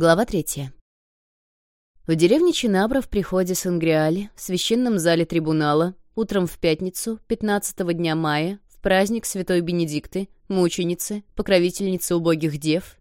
Глава третья. В деревне Чинабра в приходе Сангриали, в священном зале трибунала, утром в пятницу, 15 дня мая, в праздник Святой Бенедикты, мученицы, покровительницы убогих дев,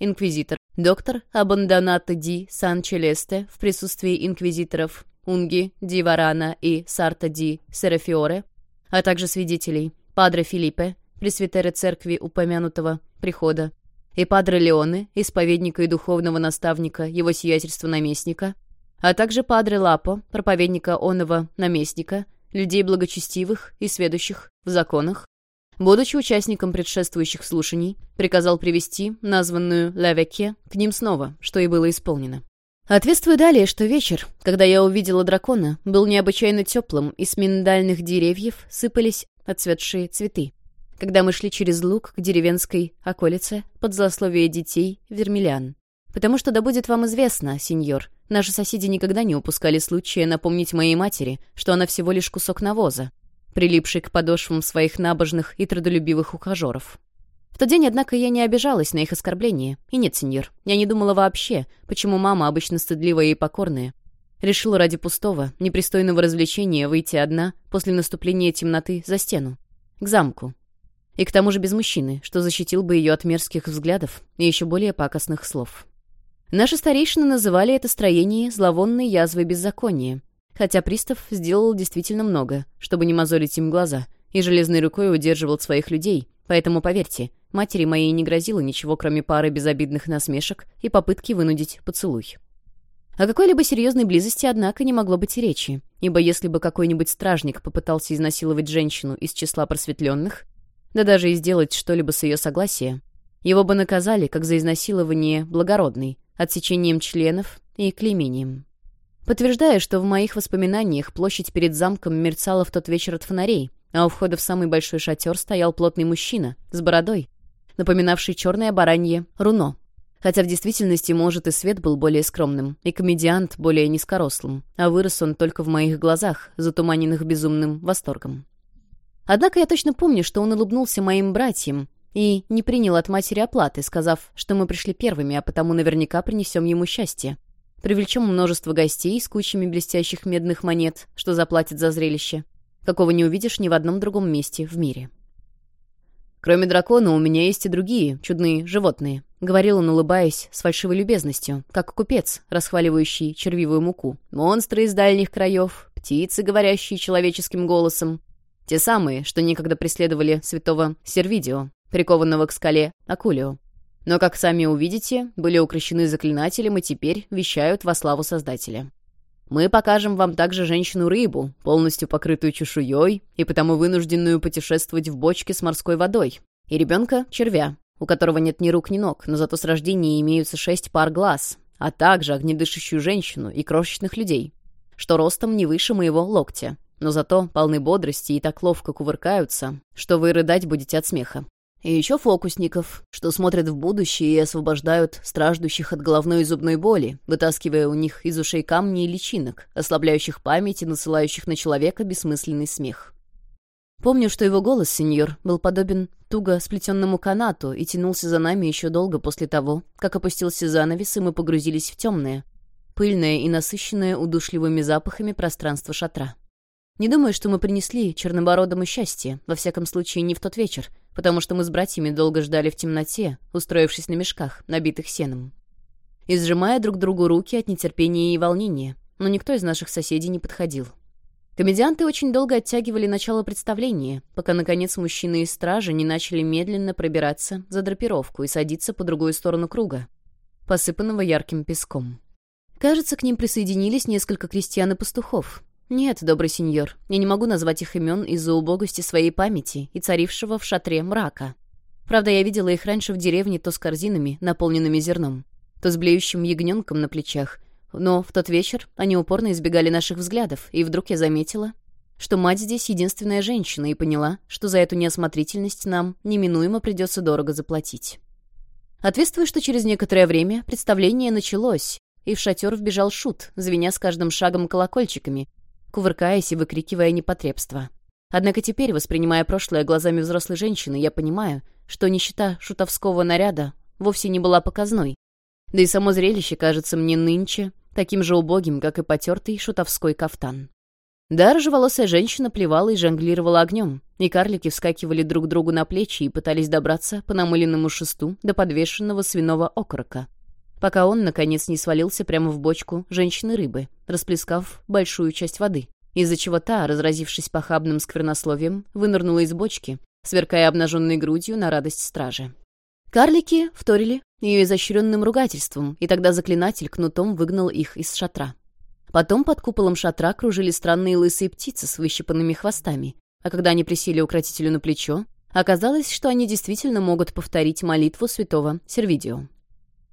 инквизитор, доктор Абандонато ди Сан-Челесте в присутствии инквизиторов Унги, ди Варана и Сарта ди Серафиоре, а также свидетелей Падре Филиппе, пресвитера церкви упомянутого прихода, и Падре Леоне, исповедника и духовного наставника его сиятельства наместника, а также Падре Лапо, проповедника онного наместника, людей благочестивых и сведущих в законах, будучи участником предшествующих слушаний, приказал привести названную Лавеке к ним снова, что и было исполнено. Ответствую далее, что вечер, когда я увидела дракона, был необычайно теплым, и с миндальных деревьев сыпались отцветшие цветы когда мы шли через луг к деревенской околице под злословие детей вермелян. Потому что да будет вам известно, сеньор, наши соседи никогда не упускали случая напомнить моей матери, что она всего лишь кусок навоза, прилипший к подошвам своих набожных и трудолюбивых ухажеров. В тот день, однако, я не обижалась на их оскорбления. И нет, сеньор, я не думала вообще, почему мама, обычно стыдливая и покорная, решила ради пустого, непристойного развлечения выйти одна после наступления темноты за стену, к замку, и к тому же без мужчины, что защитил бы ее от мерзких взглядов и еще более пакостных слов. Наши старейшины называли это строение зловонной язвой беззакония, хотя пристав сделал действительно много, чтобы не мозолить им глаза, и железной рукой удерживал своих людей, поэтому, поверьте, матери моей не грозило ничего, кроме пары безобидных насмешек и попытки вынудить поцелуй. О какой-либо серьезной близости, однако, не могло быть и речи, ибо если бы какой-нибудь стражник попытался изнасиловать женщину из числа просветленных, да даже и сделать что-либо с ее согласия, его бы наказали как за изнасилование благородной, отсечением членов и клеймением. Подтверждая, что в моих воспоминаниях площадь перед замком мерцала в тот вечер от фонарей, а у входа в самый большой шатер стоял плотный мужчина с бородой, напоминавший черное баранье руно. Хотя в действительности, может, и свет был более скромным, и комедиант более низкорослым, а вырос он только в моих глазах, затуманенных безумным восторгом. Однако я точно помню, что он улыбнулся моим братьям и не принял от матери оплаты, сказав, что мы пришли первыми, а потому наверняка принесем ему счастье. Привлечем множество гостей с кучами блестящих медных монет, что заплатят за зрелище, какого не увидишь ни в одном другом месте в мире. «Кроме дракона у меня есть и другие чудные животные», — говорил он, улыбаясь с фальшивой любезностью, как купец, расхваливающий червивую муку. «Монстры из дальних краев, птицы, говорящие человеческим голосом, те самые, что некогда преследовали святого Сервидио, прикованного к скале Акулио. Но, как сами увидите, были укращены заклинателем и теперь вещают во славу Создателя. Мы покажем вам также женщину-рыбу, полностью покрытую чешуей и потому вынужденную путешествовать в бочке с морской водой, и ребенка-червя, у которого нет ни рук, ни ног, но зато с рождения имеются шесть пар глаз, а также огнедышащую женщину и крошечных людей, что ростом не выше моего локтя, но зато полны бодрости и так ловко кувыркаются, что вы рыдать будете от смеха. И еще фокусников, что смотрят в будущее и освобождают страждущих от головной и зубной боли, вытаскивая у них из ушей камни и личинок, ослабляющих память и насылающих на человека бессмысленный смех. Помню, что его голос, сеньор, был подобен туго сплетенному канату и тянулся за нами еще долго после того, как опустился занавес, и мы погрузились в темное, пыльное и насыщенное удушливыми запахами пространство шатра. Не думаю, что мы принесли Чернобородому счастье, во всяком случае не в тот вечер, потому что мы с братьями долго ждали в темноте, устроившись на мешках, набитых сеном. И сжимая друг другу руки от нетерпения и волнения, но никто из наших соседей не подходил. Комедианты очень долго оттягивали начало представления, пока, наконец, мужчины из стражи не начали медленно пробираться за драпировку и садиться по другую сторону круга, посыпанного ярким песком. Кажется, к ним присоединились несколько крестьян и пастухов, «Нет, добрый сеньор, я не могу назвать их имен из-за убогости своей памяти и царившего в шатре мрака. Правда, я видела их раньше в деревне то с корзинами, наполненными зерном, то с блеющим ягненком на плечах. Но в тот вечер они упорно избегали наших взглядов, и вдруг я заметила, что мать здесь единственная женщина, и поняла, что за эту неосмотрительность нам неминуемо придется дорого заплатить. Ответствую, что через некоторое время представление началось, и в шатер вбежал шут, звеня с каждым шагом колокольчиками, кувыркаясь и выкрикивая непотребства. Однако теперь, воспринимая прошлое глазами взрослой женщины, я понимаю, что нищета шутовского наряда вовсе не была показной, Да и само зрелище кажется мне нынче таким же убогим, как и потертый шутовской кафтан. Да, рыжеволосая женщина плевала и жонглировала огнем, и карлики вскакивали друг другу на плечи и пытались добраться по намыленному шесту до подвешенного свиного окорока, пока он, наконец, не свалился прямо в бочку женщины-рыбы, расплескав большую часть воды, из-за чего та, разразившись похабным сквернословием, вынырнула из бочки, сверкая обнаженной грудью на радость стражи. Карлики вторили ее изощренным ругательством, и тогда заклинатель кнутом выгнал их из шатра. Потом под куполом шатра кружили странные лысые птицы с выщипанными хвостами, а когда они присели укротителю на плечо, оказалось, что они действительно могут повторить молитву святого Сервидио.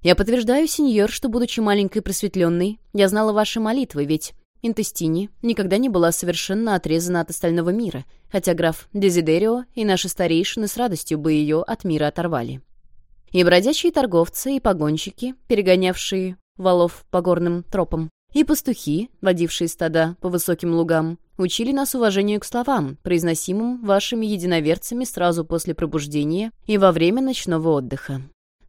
«Я подтверждаю, сеньор, что, будучи маленькой просветленной, я знала ваши молитвы, ведь Интестини никогда не была совершенно отрезана от остального мира, хотя граф Дезидерио и наши старейшины с радостью бы ее от мира оторвали. И бродячие торговцы, и погонщики, перегонявшие валов по горным тропам, и пастухи, водившие стада по высоким лугам, учили нас уважению к словам, произносимым вашими единоверцами сразу после пробуждения и во время ночного отдыха.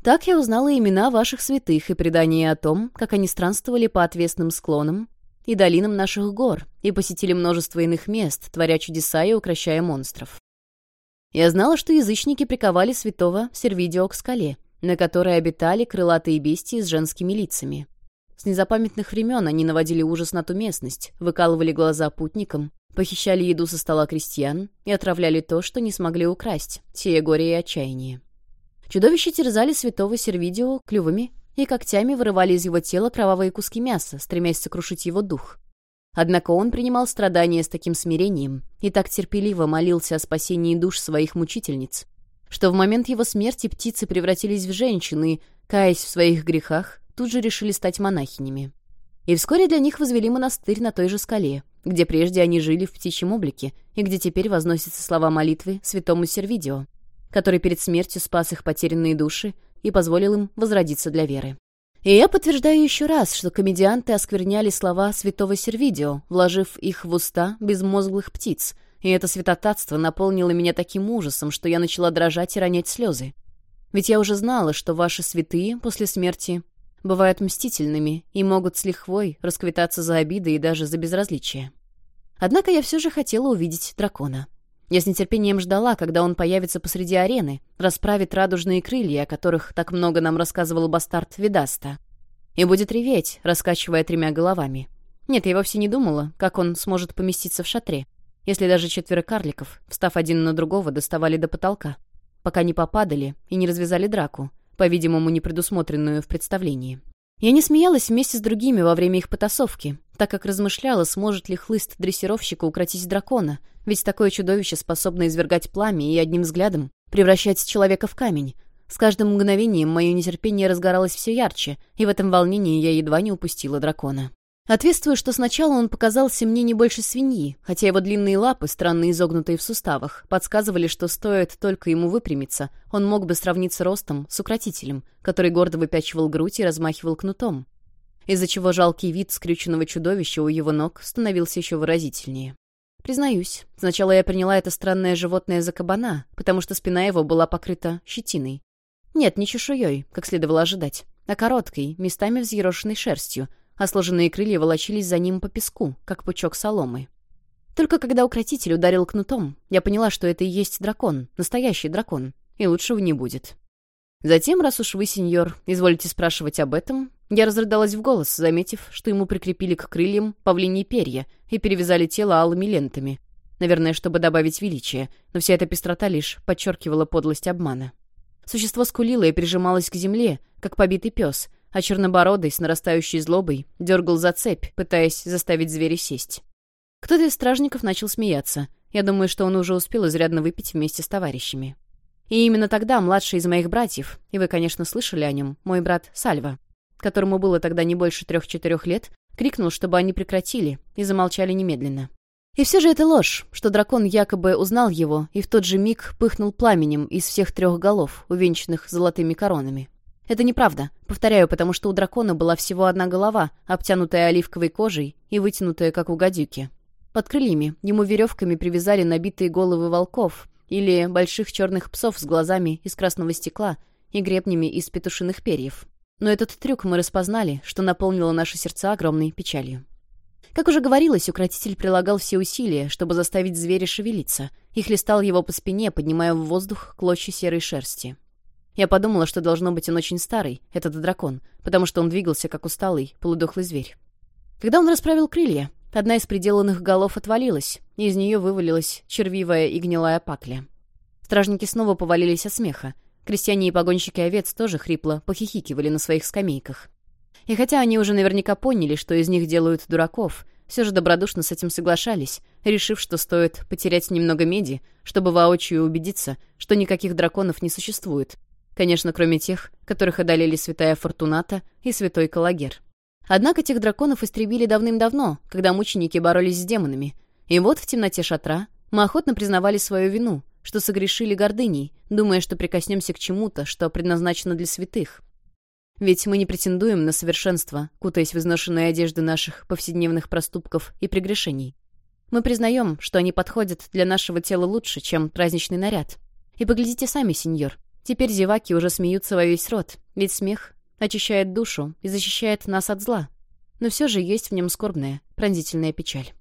Так я узнала имена ваших святых и предания о том, как они странствовали по отвесным склонам и долинам наших гор и посетили множество иных мест, творя чудеса и укращая монстров. Я знала, что язычники приковали святого Сервидио к скале, на которой обитали крылатые бестии с женскими лицами. С незапамятных времен они наводили ужас на ту местность, выкалывали глаза путникам, похищали еду со стола крестьян и отравляли то, что не смогли украсть, сея горе и отчаяние. Чудовища терзали святого Сервидио клювами и когтями вырывали из его тела кровавые куски мяса, стремясь сокрушить его дух. Однако он принимал страдания с таким смирением и так терпеливо молился о спасении душ своих мучительниц, что в момент его смерти птицы превратились в женщины, каясь в своих грехах, тут же решили стать монахинями. И вскоре для них возвели монастырь на той же скале, где прежде они жили в птичьем облике, и где теперь возносятся слова молитвы святому Сервидио, который перед смертью спас их потерянные души и позволил им возродиться для веры. И я подтверждаю еще раз, что комедианты оскверняли слова святого Сервидио, вложив их в уста безмозглых птиц, и это святотатство наполнило меня таким ужасом, что я начала дрожать и ронять слезы. Ведь я уже знала, что ваши святые после смерти бывают мстительными и могут с лихвой расквитаться за обиды и даже за безразличие. Однако я все же хотела увидеть дракона. Я с нетерпением ждала, когда он появится посреди арены, расправит радужные крылья, о которых так много нам рассказывал бастард Видаста, и будет реветь, раскачивая тремя головами. Нет, я вовсе не думала, как он сможет поместиться в шатре, если даже четверо карликов, встав один на другого, доставали до потолка, пока не попадали и не развязали драку, по-видимому, не предусмотренную в представлении. Я не смеялась вместе с другими во время их потасовки, так как размышляла, сможет ли хлыст дрессировщика укротить дракона, ведь такое чудовище способно извергать пламя и одним взглядом превращать человека в камень. С каждым мгновением мое нетерпение разгоралось все ярче, и в этом волнении я едва не упустила дракона. Ответствую, что сначала он показался мне не больше свиньи, хотя его длинные лапы, странно изогнутые в суставах, подсказывали, что стоит только ему выпрямиться, он мог бы сравниться ростом с укротителем, который гордо выпячивал грудь и размахивал кнутом, из-за чего жалкий вид скрюченного чудовища у его ног становился еще выразительнее. Признаюсь, сначала я приняла это странное животное за кабана, потому что спина его была покрыта щетиной. Нет, не чешуей, как следовало ожидать, а короткой, местами взъерошенной шерстью, а сложенные крылья волочились за ним по песку, как пучок соломы. Только когда укротитель ударил кнутом, я поняла, что это и есть дракон, настоящий дракон, и лучшего не будет. Затем, раз уж вы, сеньор, изволите спрашивать об этом, я разрыдалась в голос, заметив, что ему прикрепили к крыльям павлиньи перья и перевязали тело алыми лентами. Наверное, чтобы добавить величия, но вся эта пестрота лишь подчеркивала подлость обмана. Существо скулило и прижималось к земле, как побитый пес, а чернобородый с нарастающей злобой дергал за цепь, пытаясь заставить зверя сесть. Кто-то из стражников начал смеяться. Я думаю, что он уже успел изрядно выпить вместе с товарищами. И именно тогда младший из моих братьев, и вы, конечно, слышали о нем, мой брат Сальва, которому было тогда не больше трех-четырех лет, крикнул, чтобы они прекратили, и замолчали немедленно. И все же это ложь, что дракон якобы узнал его и в тот же миг пыхнул пламенем из всех трех голов, увенчанных золотыми коронами. Это неправда. Повторяю, потому что у дракона была всего одна голова, обтянутая оливковой кожей и вытянутая, как у гадюки. Под крыльями ему веревками привязали набитые головы волков или больших черных псов с глазами из красного стекла и гребнями из петушиных перьев. Но этот трюк мы распознали, что наполнило наши сердца огромной печалью. Как уже говорилось, укротитель прилагал все усилия, чтобы заставить зверя шевелиться, и хлестал его по спине, поднимая в воздух клочья серой шерсти. Я подумала, что должно быть он очень старый, этот дракон, потому что он двигался, как усталый, полудохлый зверь. Когда он расправил крылья, одна из приделанных голов отвалилась, и из нее вывалилась червивая и гнилая пакля. Стражники снова повалились от смеха. Крестьяне и погонщики овец тоже хрипло похихикивали на своих скамейках. И хотя они уже наверняка поняли, что из них делают дураков, все же добродушно с этим соглашались, решив, что стоит потерять немного меди, чтобы воочию убедиться, что никаких драконов не существует. Конечно, кроме тех, которых одолели святая Фортуната и святой Калагер. Однако тех драконов истребили давным-давно, когда мученики боролись с демонами. И вот в темноте шатра мы охотно признавали свою вину, что согрешили гордыней, думая, что прикоснемся к чему-то, что предназначено для святых. Ведь мы не претендуем на совершенство, кутаясь в изношенные одежды наших повседневных проступков и прегрешений. Мы признаем, что они подходят для нашего тела лучше, чем праздничный наряд. И поглядите сами, сеньор. Теперь зеваки уже смеются во весь рот, ведь смех очищает душу и защищает нас от зла. Но все же есть в нем скорбная, пронзительная печаль.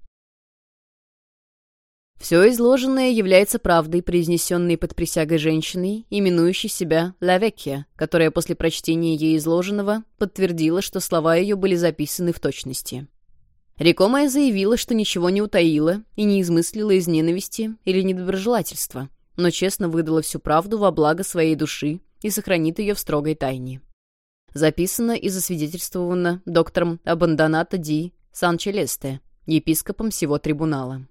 Все изложенное является правдой, произнесенной под присягой женщиной, именующей себя Лавекия, которая после прочтения ей изложенного подтвердила, что слова ее были записаны в точности. Рекомая заявила, что ничего не утаила и не измыслила из ненависти или недоброжелательства, но честно выдала всю правду во благо своей души и сохранит ее в строгой тайне. Записано и засвидетельствовано доктором Абандоната Ди Санчелесте, епископом всего трибунала.